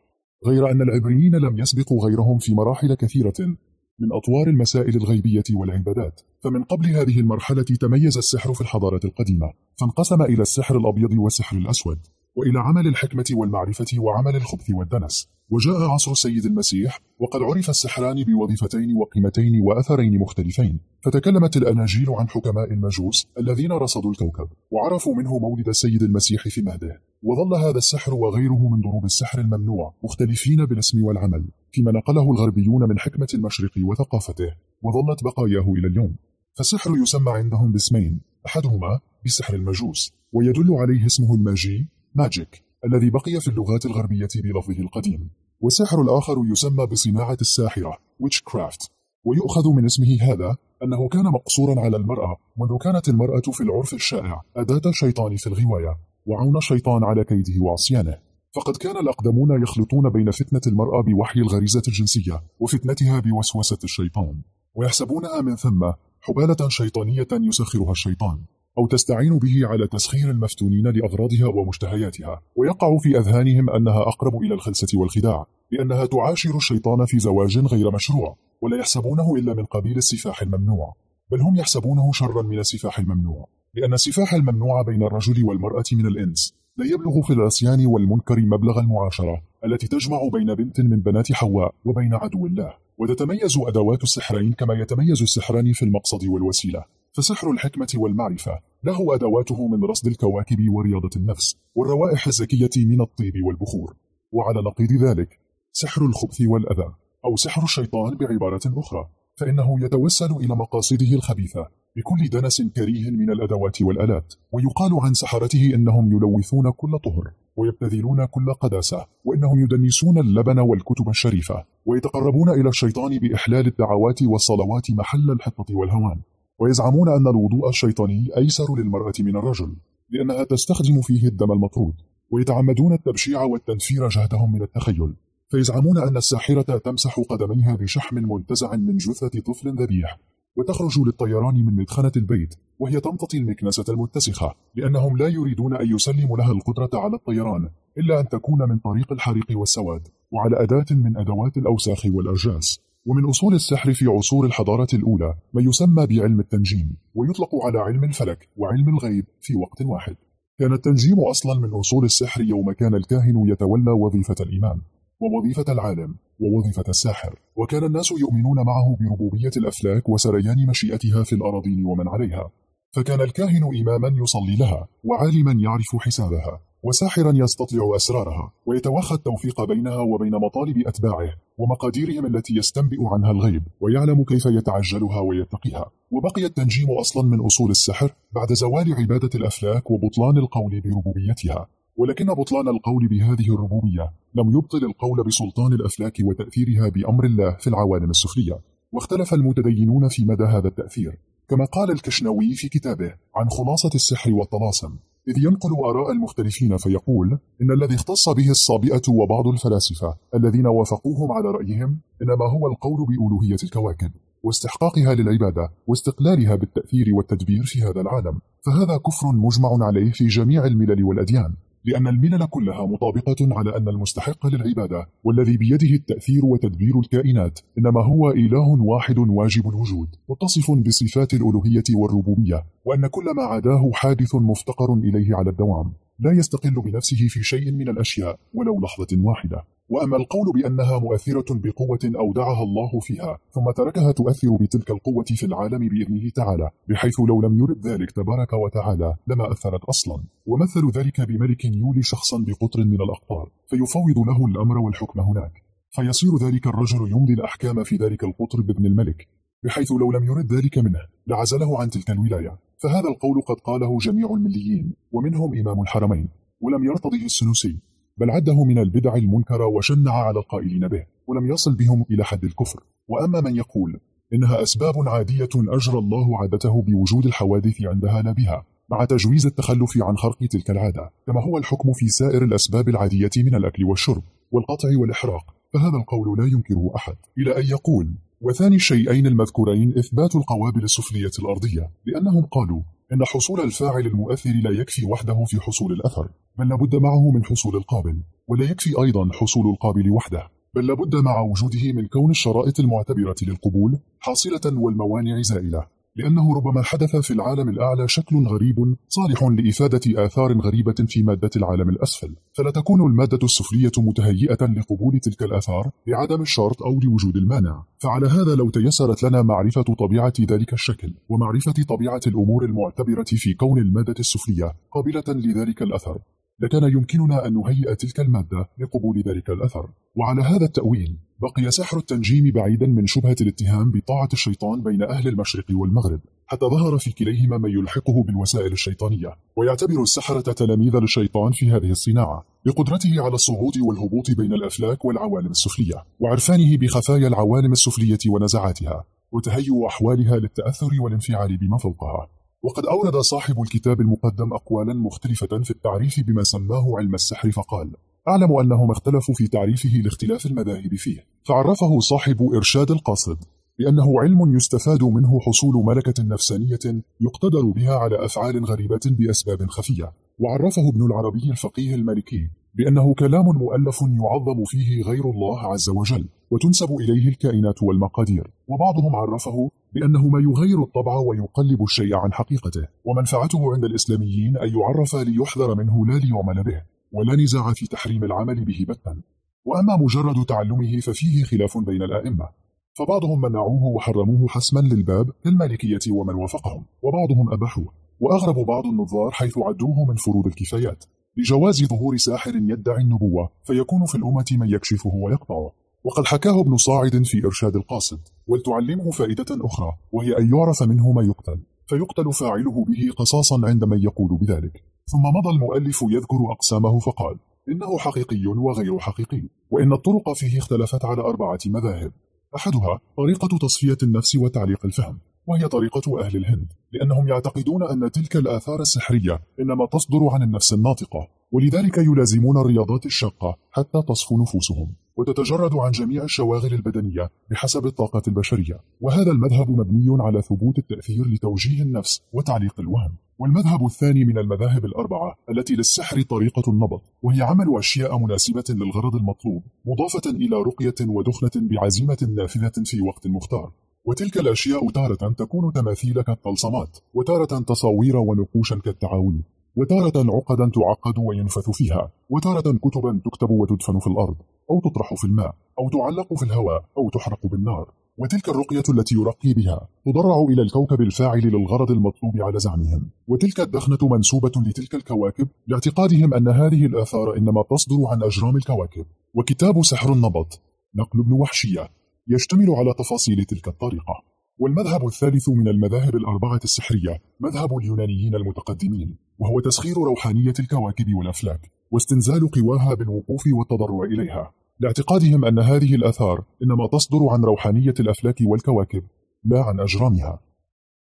غير أن العبريين لم يسبقوا غيرهم في مراحل كثيرة من أطوار المسائل الغيبية والعبادات فمن قبل هذه المرحلة تميز السحر في الحضارة القديمة فانقسم إلى السحر الأبيض والسحر الأسود وإلى عمل الحكمة والمعرفة وعمل الخبث والدنس. وجاء عصر السيد المسيح وقد عرف السحران بوظيفتين وقيمتين وأثرين مختلفين. فتكلمت الأناجيل عن حكماء المجوس الذين رصدوا الكوكب وعرفوا منه مولد السيد المسيح في مهده. وظل هذا السحر وغيره من ضروب السحر الممنوع مختلفين بالاسم والعمل. فيما نقله الغربيون من حكمة المشرق وثقافته وظلت بقاياه إلى اليوم. فالسحر يسمى عندهم باسمين أحدهما بسحر المجوس ويدل عليه اسمه الماجي ماجيك الذي بقي في اللغات الغربية بلفظه القديم. والسحر الآخر يسمى بصناعة الساحرة witchcraft ويؤخذ من اسمه هذا أنه كان مقصورا على المرأة منذ كانت المرأة في العرف الشائع أداة الشيطان في الغواية وعون الشيطان على كيده وعصيانه. فقد كان الأقدمون يخلطون بين فتنة المرأة بوحي الغريزة الجنسية وفتنتها بوسوسة الشيطان ويحسبونها من ثم حبالة شيطانية يسخرها الشيطان أو تستعين به على تسخير المفتونين لأغراضها ومشتهياتها ويقع في أذهانهم أنها أقرب إلى الخلسة والخداع لأنها تعاشر الشيطان في زواج غير مشروع ولا يحسبونه إلا من قبيل السفاح الممنوع بل هم يحسبونه شرا من السفاح الممنوع لأن السفاح الممنوع بين الرجل والمرأة من الإنس لا يبلغ في العصيان والمنكر مبلغ المعاشرة التي تجمع بين بنت من بنات حواء وبين عدو الله وتتميز أدوات السحرين كما يتميز السحران في المقصد والوسيلة. فسحر الحكمة والمعرفة له أدواته من رصد الكواكب ورياضة النفس والروائح الزكية من الطيب والبخور. وعلى نقيض ذلك سحر الخبث والأذى أو سحر الشيطان بعبارة أخرى. فإنه يتوسل إلى مقاصده الخبيثة بكل دنس كريه من الأدوات والألات ويقال عن سحرته إنهم يلوثون كل طهر ويبتذلون كل قداسة وإنهم يدنسون اللبن والكتب الشريفة ويتقربون إلى الشيطان بإحلال الدعوات والصلوات محل الحطة والهوان ويزعمون أن الوضوء الشيطاني أيسر للمرأة من الرجل لأنها تستخدم فيه الدم المطرود ويتعمدون التبشيع والتنفير جهدهم من التخيل. فيزعمون أن الساحرة تمسح قدميها بشحم منتزع من جثة طفل ذبيح وتخرج للطيران من مدخنة البيت وهي تمتطي المكنسة المتسخة لأنهم لا يريدون أن يسلموا لها القدرة على الطيران إلا أن تكون من طريق الحريق والسواد وعلى أداة من أدوات الأوساخ والأرجاس. ومن أصول السحر في عصور الحضارة الأولى ما يسمى بعلم التنجيم ويطلق على علم الفلك وعلم الغيب في وقت واحد. كان التنجيم أصلا من أصول السحر يوم كان الكاهن يتولى وظيفة الإمام. ووظيفة العالم ووظيفة الساحر. وكان الناس يؤمنون معه بربوبية الأفلاك وسريان مشيئتها في الأراضين ومن عليها. فكان الكاهن إماما يصلي لها وعالما يعرف حسابها وساحرا يستطيع أسرارها ويتوخى التوفيق بينها وبين مطالب أتباعه ومقاديرهم التي يستنبئ عنها الغيب ويعلم كيف يتعجلها ويتقيها. وبقي التنجيم أصلا من أصول السحر بعد زوال عبادة الأفلاك وبطلان القول بربوبيتها. ولكن بطلان القول بهذه الربوبية لم يبطل القول بسلطان الأفلاك وتأثيرها بأمر الله في العوالم السفلية. واختلف المتدينون في مدى هذا التأثير. كما قال الكشنوي في كتابه عن خلاصة السحر والطلاسم إذ ينقل آراء المختلفين فيقول إن الذي اختص به الصابئة وبعض الفلاسفة الذين وافقوهم على رأيهم إنما هو القول بألوهية الكواكب واستحقاقها للعبادة واستقلالها بالتأثير والتدبير في هذا العالم. فهذا كفر مجمع عليه في جميع الملل والأديان. لأن الملل كلها مطابقة على أن المستحق للعبادة والذي بيده التأثير وتدبير الكائنات إنما هو إله واحد واجب الوجود متصف بصفات الألوهية والربوبية وأن كل ما عداه حادث مفتقر إليه على الدوام. لا يستقل بنفسه في شيء من الأشياء ولو لحظة واحدة. وأما القول بأنها مؤثرة بقوة أودعها الله فيها ثم تركها تؤثر بتلك القوة في العالم بإذنه تعالى بحيث لو لم يرد ذلك تبارك وتعالى لما أثرت أصلا. ومثل ذلك بملك يولي شخصا بقطر من الأقطار فيفوض له الأمر والحكم هناك. فيصير ذلك الرجل يمضي الأحكام في ذلك القطر بإذن الملك بحيث لو لم يرد ذلك منه لعزله عن تلك الولاية. فهذا القول قد قاله جميع المليين ومنهم إمام الحرمين ولم يرتضه السنوسي بل عده من البدع المنكرة وشنع على القائلين به ولم يصل بهم إلى حد الكفر. وأما من يقول إنها أسباب عادية أجرى الله عادته بوجود الحوادث عندها لا بها مع تجويز التخلف عن خرق تلك العادة كما هو الحكم في سائر الأسباب العادية من الأكل والشرب والقطع والإحراق فهذا القول لا ينكره أحد. إلى أن يقول وثاني الشيئين المذكورين إثبات القوابل السفلية الأرضية لأنهم قالوا إن حصول الفاعل المؤثر لا يكفي وحده في حصول الأثر بل لابد معه من حصول القابل ولا يكفي أيضا حصول القابل وحده بل لابد مع وجوده من كون الشرائط المعتبرة للقبول حاصلة والموانع زائلة. لأنه ربما حدث في العالم الأعلى شكل غريب صالح لإفادة آثار غريبة في مادة العالم الأسفل. فلا تكون المادة السفلية متهيئة لقبول تلك الآثار لعدم الشرط أو لوجود المانع. فعلى هذا لو تيسرت لنا معرفة طبيعة ذلك الشكل ومعرفة طبيعة الأمور المعتبرة في كون المادة السفلية قابلة لذلك الأثر. لكان يمكننا أن نهيئ تلك المادة لقبول ذلك الأثر. وعلى هذا التأويل بقي سحر التنجيم بعيدا من شبهة الاتهام بطاعة الشيطان بين أهل المشرق والمغرب حتى ظهر في كليهما من يلحقه بالوسائل الشيطانية. ويعتبر السحرة تلاميذ للشيطان في هذه الصناعة بقدرته على الصعود والهبوط بين الأفلاك والعوالم السفلية وعرفانه بخفايا العوالم السفلية ونزعاتها وتهيؤ أحوالها للتأثر والانفعال بما فوقها وقد أورد صاحب الكتاب المقدم أقوالا مختلفة في التعريف بما سماه علم السحر فقال أعلم أنهم اختلفوا في تعريفه لاختلاف المذاهب فيه. فعرفه صاحب إرشاد القاصد بأنه علم يستفاد منه حصول ملكة نفسانية يقتدر بها على أفعال غريبة بأسباب خفية. وعرفه ابن العربي الفقيه المالكي بأنه كلام مؤلف يعظم فيه غير الله عز وجل. وتنسب إليه الكائنات والمقادير. وبعضهم عرفه بأنه ما يغير الطبع ويقلب الشيء عن حقيقته. ومنفعته عند الإسلاميين أن يعرف ليحذر منه لا ليعمل به ولا نزاع في تحريم العمل به بتا وأما مجرد تعلمه ففيه خلاف بين الآئمة. فبعضهم منعوه وحرموه حسما للباب كالمالكية ومن وافقهم. وبعضهم أباحوه. وأغرب بعض النظار حيث عدوه من فروض الكفايات. لجواز ظهور ساحر يدعي النبوة فيكون في الأمة من يكشفه ويقطعه. وقد حكاه ابن صاعد في إرشاد القاصد ولتعلمه فائدة أخرى وهي أن يعرف منه ما يقتل فيقتل فاعله به قصاصا عند من يقول بذلك. ثم مضى المؤلف يذكر أقسامه فقال إنه حقيقي وغير حقيقي وإن الطرق فيه اختلفت على أربعة مذاهب. أحدها طريقة تصفية النفس وتعليق الفهم وهي طريقة أهل الهند لأنهم يعتقدون أن تلك الآثار السحرية إنما تصدر عن النفس الناطقة. ولذلك يلازمون الرياضات الشاقة حتى تصفو نفوسهم وتتجرد عن جميع الشواغل البدنية بحسب الطاقة البشرية. وهذا المذهب مبني على ثبوت التأثير لتوجيه النفس وتعليق الوهم. والمذهب الثاني من المذاهب الأربعة التي للسحر طريقة النبض وهي عمل أشياء مناسبة للغرض المطلوب مضافة إلى رقية ودخنة بعزيمة نافذة في وقت مختار. وتلك الأشياء تارة تكون تماثيل كالطلسمات وتارة تصاوير ونقوشا كالتعاويذ وتارة عقدا تعقد وينفث فيها وتارة كتبا تكتب وتدفن في الأرض أو تطرح في الماء أو تعلق في الهواء أو تحرق بالنار. وتلك الرقية التي يرقي بها تضرع إلى الكوكب الفاعل للغرض المطلوب على زعمهم. وتلك الدخنة منسوبة لتلك الكواكب لاعتقادهم أن هذه الآثار إنما تصدر عن أجرام الكواكب. وكتاب سحر النبض نقل ابن وحشية يشتمل على تفاصيل تلك الطريقة. والمذهب الثالث من المذاهب الأربعة السحرية مذهب اليونانيين المتقدمين وهو تسخير روحانية الكواكب والأفلاك واستنزال قواها بالوقوف والتضرع إليها. لاعتقادهم أن هذه الآثار إنما تصدر عن روحانية الأفلاك والكواكب لا عن أجرامها.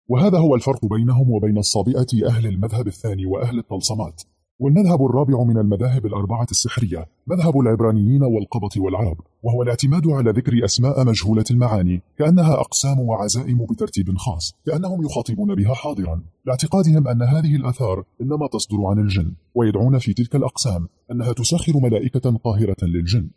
وهذا هو الفرق بينهم وبين الصابئة أهل المذهب الثاني وأهل الطلسمات. والمذهب الرابع من المذاهب الأربعة السحرية مذهب العبرانيين والقبط والعرب وهو الاعتماد على ذكر أسماء مجهولة المعاني كأنها أقسام وعزائم بترتيب خاص كأنهم يخاطبون بها حاضرا. لاعتقادهم أن هذه الآثار إنما تصدر عن الجن ويدعون في تلك الأقسام أنها تسخر ملائكة قاهرة للجن.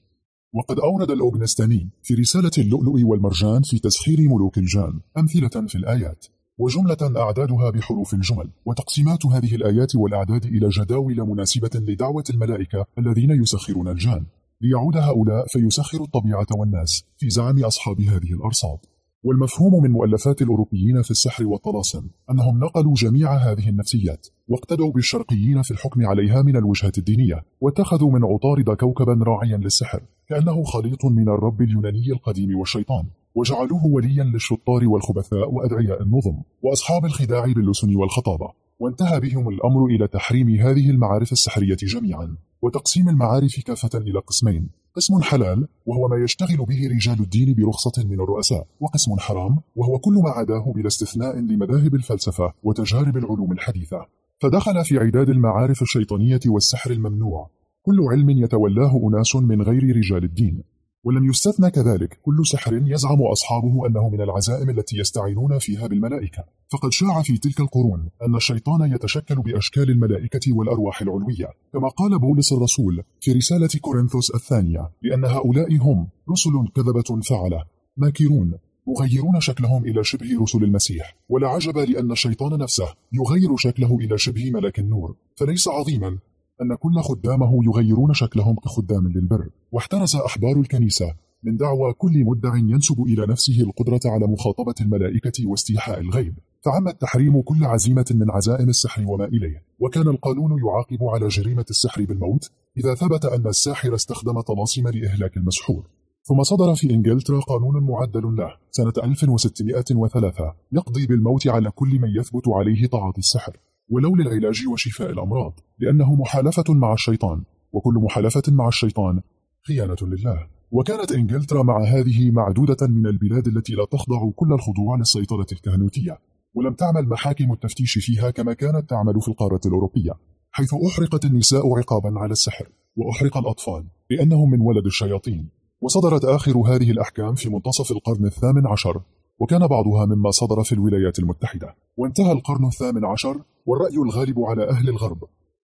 وقد أورد الأوغنستاني في رسالة اللؤلؤ والمرجان في تسخير ملوك الجان أمثلة في الآيات. وجملة أعدادها بحروف الجمل وتقسيمات هذه الآيات والأعداد إلى جداول مناسبة لدعوة الملائكة الذين يسخرون الجان. ليعود هؤلاء فيسخر الطبيعة والناس في زعم أصحاب هذه الأرصاد. والمفهوم من مؤلفات الأوروبيين في السحر والطلاسم أنهم نقلوا جميع هذه النفسيات واقتدوا بالشرقيين في الحكم عليها من الوجهة الدينية واتخذوا من عطارد كوكبا راعيا للسحر كأنه خليط من الرب اليوناني القديم والشيطان. وجعلوه وليا للشطار والخبثاء وأدعياء النظم وأصحاب الخداع باللسن والخطابة. وانتهى بهم الأمر إلى تحريم هذه المعارف السحرية جميعا وتقسيم المعارف كافة إلى قسمين. قسم حلال وهو ما يشتغل به رجال الدين برخصة من الرؤساء وقسم حرام وهو كل ما عداه بلا استثناء لمذاهب الفلسفة وتجارب العلوم الحديثة. فدخل في عداد المعارف الشيطانية والسحر الممنوع. كل علم يتولاه أناس من غير رجال الدين. ولم يستثنى كذلك. كل سحر يزعم أصحابه أنه من العزائم التي يستعينون فيها بالملائكة. فقد شاع في تلك القرون أن الشيطان يتشكل بأشكال الملائكة والأرواح العلوية. كما قال بولس الرسول في رسالة كورنثوس الثانية لأن هؤلاء هم رسل كذبة فعلة ماكرون مغيرون شكلهم إلى شبه رسل المسيح. ولا عجب لأن الشيطان نفسه يغير شكله إلى شبه ملك النور. فليس عظيما أن كل خدامه يغيرون شكلهم كخدام للبر. واحترز أحبار الكنيسة من دعوى كل مدع ينسب إلى نفسه القدرة على مخاطبة الملائكة واستيحاء الغيب. فعم التحريم كل عزيمة من عزائم السحر وما إليه. وكان القانون يعاقب على جريمة السحر بالموت إذا ثبت أن الساحر استخدم طلاسم لإهلاك المسحور. ثم صدر في إنجلترا قانون معدل له سنة 1603 يقضي بالموت على كل من يثبت عليه طاعة السحر. ولو للعلاج وشفاء الأمراض لأنه محالفة مع الشيطان وكل محالفة مع الشيطان خيانة لله. وكانت إنجلترا مع هذه معدودة من البلاد التي لا تخضع كل الخضوع للسيطرة الكهنوتية ولم تعمل محاكم التفتيش فيها كما كانت تعمل في القارة الأوروبية حيث أحرقت النساء عقابا على السحر وأحرق الأطفال لأنهم من ولد الشياطين. وصدرت آخر هذه الأحكام في منتصف القرن الثامن عشر وكان بعضها مما صدر في الولايات المتحدة. وانتهى القرن الثامن عشر والرأي الغالب على أهل الغرب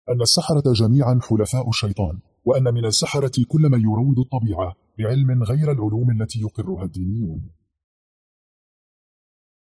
أن السحرة جميعا حلفاء الشيطان وأن من السحرة كل من يروض الطبيعة بعلم غير العلوم التي يقرها الدينيون.